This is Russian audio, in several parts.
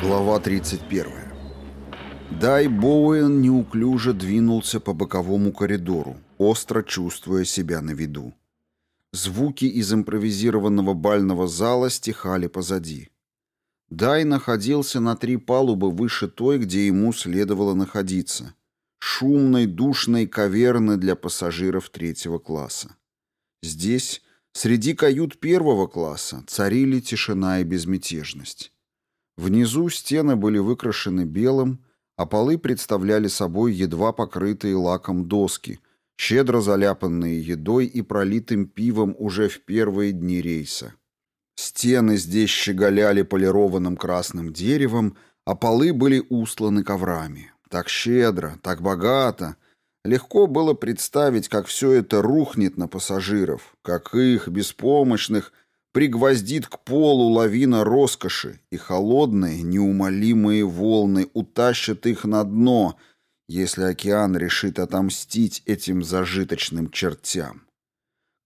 Глава 31. Дай Боуэн неуклюже двинулся по боковому коридору, остро чувствуя себя на виду. Звуки из импровизированного бального зала стихали позади. Дай находился на три палубы выше той, где ему следовало находиться. Шумной, душной каверны для пассажиров третьего класса. Здесь, среди кают первого класса, царили тишина и безмятежность. Внизу стены были выкрашены белым, а полы представляли собой едва покрытые лаком доски, щедро заляпанные едой и пролитым пивом уже в первые дни рейса. Стены здесь щеголяли полированным красным деревом, а полы были устланы коврами. Так щедро, так богато, Легко было представить, как все это рухнет на пассажиров, как их, беспомощных, пригвоздит к полу лавина роскоши, и холодные, неумолимые волны утащат их на дно, если океан решит отомстить этим зажиточным чертям.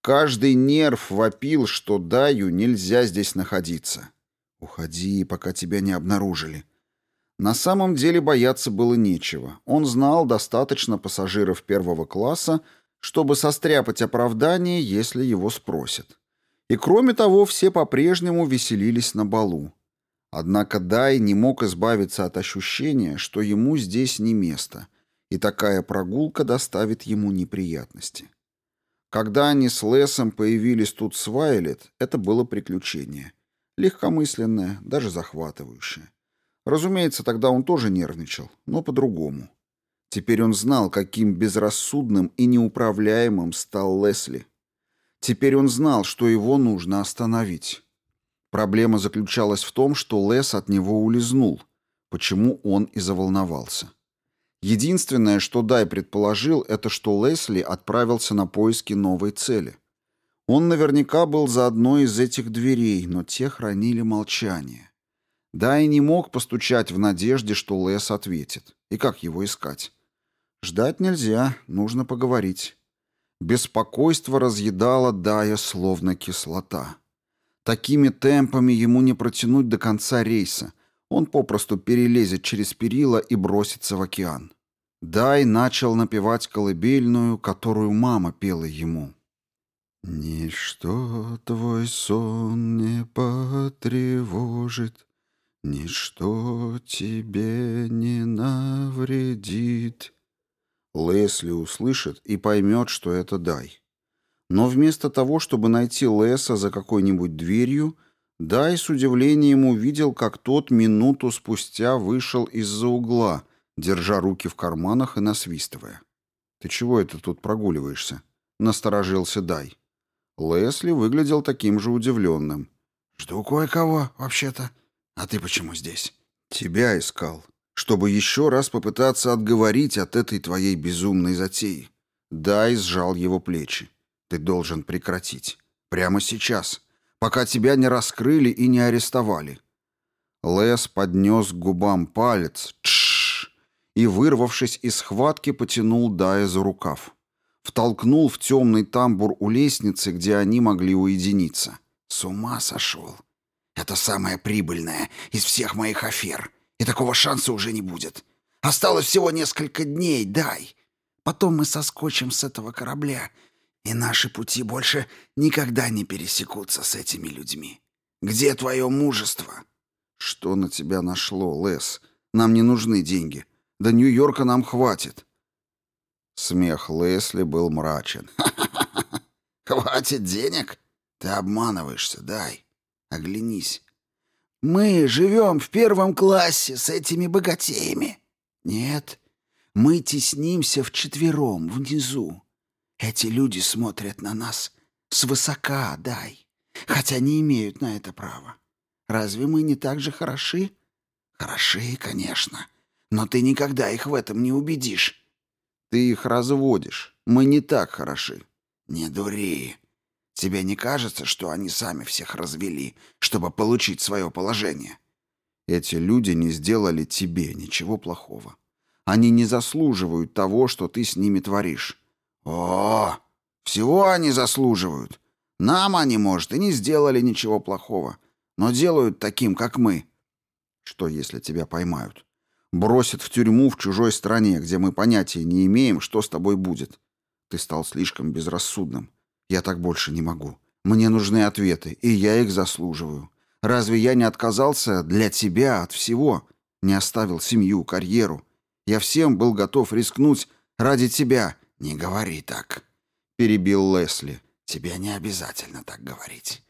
Каждый нерв вопил, что Даю нельзя здесь находиться. «Уходи, пока тебя не обнаружили», на самом деле бояться было нечего. Он знал достаточно пассажиров первого класса, чтобы состряпать оправдание, если его спросят. И кроме того, все по-прежнему веселились на балу. Однако Дай не мог избавиться от ощущения, что ему здесь не место, и такая прогулка доставит ему неприятности. Когда они с Лесом появились тут с Вайлет, это было приключение. Легкомысленное, даже захватывающее. Разумеется, тогда он тоже нервничал, но по-другому. Теперь он знал, каким безрассудным и неуправляемым стал Лесли. Теперь он знал, что его нужно остановить. Проблема заключалась в том, что Лес от него улизнул, почему он и заволновался. Единственное, что Дай предположил, это что Лесли отправился на поиски новой цели. Он наверняка был за одной из этих дверей, но те хранили молчание. Да и не мог постучать в надежде, что Лес ответит. И как его искать? Ждать нельзя, нужно поговорить. Беспокойство разъедало Дая словно кислота. Такими темпами ему не протянуть до конца рейса. Он попросту перелезет через перила и бросится в океан. Дай начал напевать колыбельную, которую мама пела ему. «Ничто твой сон не потревожит, Ничто тебе не навредит. Лесли услышит и поймет, что это Дай. Но вместо того, чтобы найти Леса за какой-нибудь дверью, Дай с удивлением увидел, как тот минуту спустя вышел из-за угла, держа руки в карманах и насвистывая. «Ты чего это тут прогуливаешься?» — насторожился Дай. Лесли выглядел таким же удивленным. «Жду кое-кого, вообще-то», а ты почему здесь? Тебя искал, чтобы еще раз попытаться отговорить от этой твоей безумной затеи. Дай сжал его плечи. Ты должен прекратить. Прямо сейчас. Пока тебя не раскрыли и не арестовали. Лес поднес к губам палец. Тш! И, вырвавшись из схватки, потянул Дая за рукав. Втолкнул в темный тамбур у лестницы, где они могли уединиться. С ума сошел. Это самое прибыльное из всех моих афер. И такого шанса уже не будет. Осталось всего несколько дней, дай. Потом мы соскочим с этого корабля, и наши пути больше никогда не пересекутся с этими людьми. Где твое мужество?» «Что на тебя нашло, Лес? Нам не нужны деньги. До Нью-Йорка нам хватит». Смех Лесли был мрачен. «Хватит денег? Ты обманываешься, дай. Оглянись. Мы живем в первом классе с этими богатеями. Нет, мы теснимся в четвером внизу. Эти люди смотрят на нас свысока, дай, хотя не имеют на это права. Разве мы не так же хороши? Хороши, конечно, но ты никогда их в этом не убедишь. Ты их разводишь. Мы не так хороши. Не дури. Тебе не кажется, что они сами всех развели, чтобы получить свое положение? Эти люди не сделали тебе ничего плохого. Они не заслуживают того, что ты с ними творишь. О, всего они заслуживают. Нам они, может, и не сделали ничего плохого, но делают таким, как мы. Что, если тебя поймают? Бросят в тюрьму в чужой стране, где мы понятия не имеем, что с тобой будет. Ты стал слишком безрассудным. Я так больше не могу. Мне нужны ответы, и я их заслуживаю. Разве я не отказался для тебя от всего? Не оставил семью, карьеру. Я всем был готов рискнуть ради тебя. Не говори так. Перебил Лесли. Тебе не обязательно так говорить.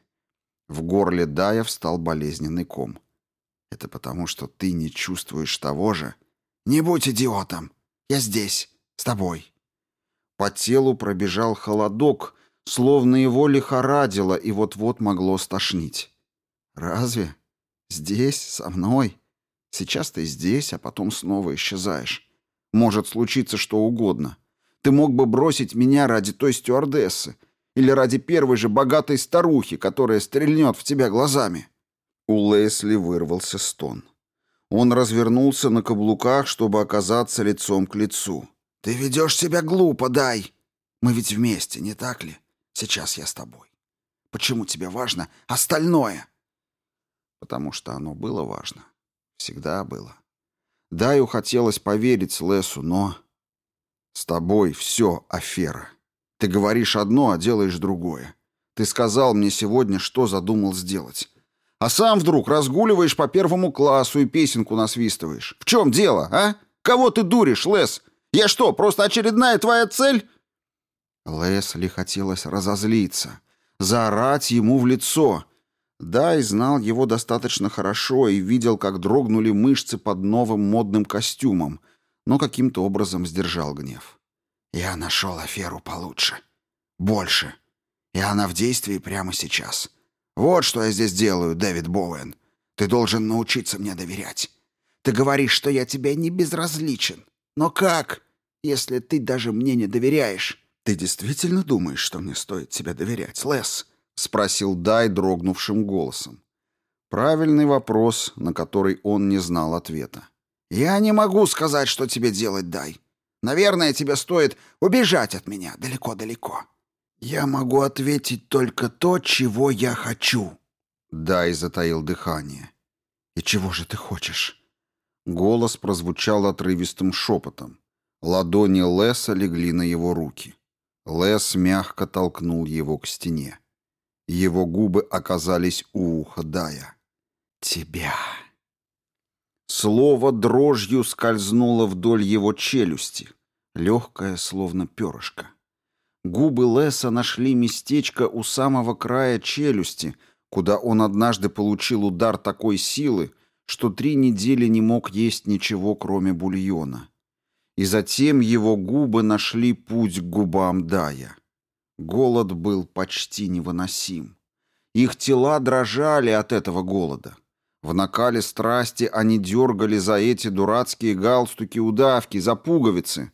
В горле Дая встал болезненный ком. Это потому, что ты не чувствуешь того же. Не будь идиотом. Я здесь, с тобой. По телу пробежал холодок — словно его лихорадило и вот-вот могло стошнить. «Разве? Здесь, со мной? Сейчас ты здесь, а потом снова исчезаешь. Может случиться что угодно. Ты мог бы бросить меня ради той стюардессы или ради первой же богатой старухи, которая стрельнет в тебя глазами». У Лесли вырвался стон. Он развернулся на каблуках, чтобы оказаться лицом к лицу. «Ты ведешь себя глупо, Дай! Мы ведь вместе, не так ли? Сейчас я с тобой. Почему тебе важно остальное? Потому что оно было важно. Всегда было. Даю хотелось поверить Лесу, но... С тобой все афера. Ты говоришь одно, а делаешь другое. Ты сказал мне сегодня, что задумал сделать. А сам вдруг разгуливаешь по первому классу и песенку насвистываешь. В чем дело, а? Кого ты дуришь, Лес? Я что, просто очередная твоя цель? Лесли хотелось разозлиться, заорать ему в лицо. Дай знал его достаточно хорошо и видел, как дрогнули мышцы под новым модным костюмом, но каким-то образом сдержал гнев. «Я нашел аферу получше. Больше. И она в действии прямо сейчас. Вот что я здесь делаю, Дэвид Боуэн. Ты должен научиться мне доверять. Ты говоришь, что я тебе не безразличен. Но как, если ты даже мне не доверяешь?» «Ты действительно думаешь, что мне стоит тебе доверять, Лес?» — спросил Дай дрогнувшим голосом. Правильный вопрос, на который он не знал ответа. «Я не могу сказать, что тебе делать, Дай. Наверное, тебе стоит убежать от меня далеко-далеко». «Я могу ответить только то, чего я хочу», — Дай затаил дыхание. «И чего же ты хочешь?» Голос прозвучал отрывистым шепотом. Ладони Леса легли на его руки. Лес мягко толкнул его к стене. Его губы оказались у Хадая. «Тебя!» Слово дрожью скользнуло вдоль его челюсти, легкое, словно перышко. Губы Леса нашли местечко у самого края челюсти, куда он однажды получил удар такой силы, что три недели не мог есть ничего, кроме бульона и затем его губы нашли путь к губам Дая. Голод был почти невыносим. Их тела дрожали от этого голода. В накале страсти они дергали за эти дурацкие галстуки-удавки, за пуговицы.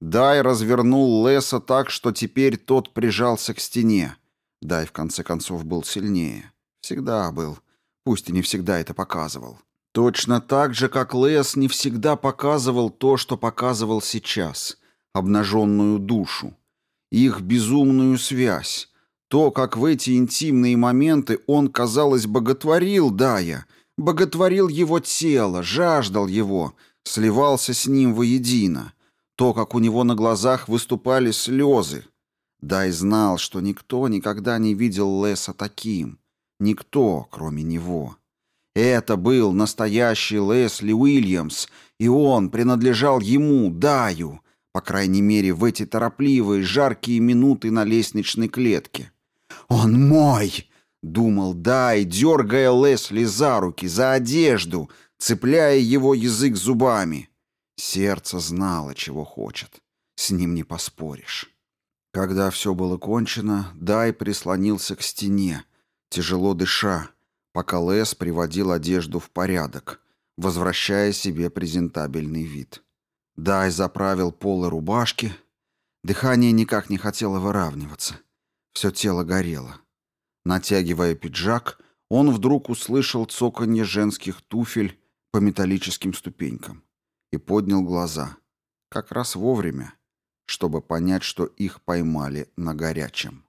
Дай развернул Леса так, что теперь тот прижался к стене. Дай, в конце концов, был сильнее. Всегда был. Пусть и не всегда это показывал. Точно так же, как Лес не всегда показывал то, что показывал сейчас, обнаженную душу, их безумную связь, то, как в эти интимные моменты он, казалось, боготворил Дая, боготворил его тело, жаждал его, сливался с ним воедино, то, как у него на глазах выступали слезы. Дай знал, что никто никогда не видел Леса таким, никто, кроме него. Это был настоящий Лесли Уильямс, и он принадлежал ему, Даю, по крайней мере, в эти торопливые, жаркие минуты на лестничной клетке. «Он мой!» — думал Дай, дергая Лесли за руки, за одежду, цепляя его язык зубами. Сердце знало, чего хочет. С ним не поспоришь. Когда все было кончено, Дай прислонился к стене, тяжело дыша, пока Лес приводил одежду в порядок, возвращая себе презентабельный вид. Дай заправил полы рубашки. Дыхание никак не хотело выравниваться. Все тело горело. Натягивая пиджак, он вдруг услышал цоканье женских туфель по металлическим ступенькам и поднял глаза. Как раз вовремя, чтобы понять, что их поймали на горячем.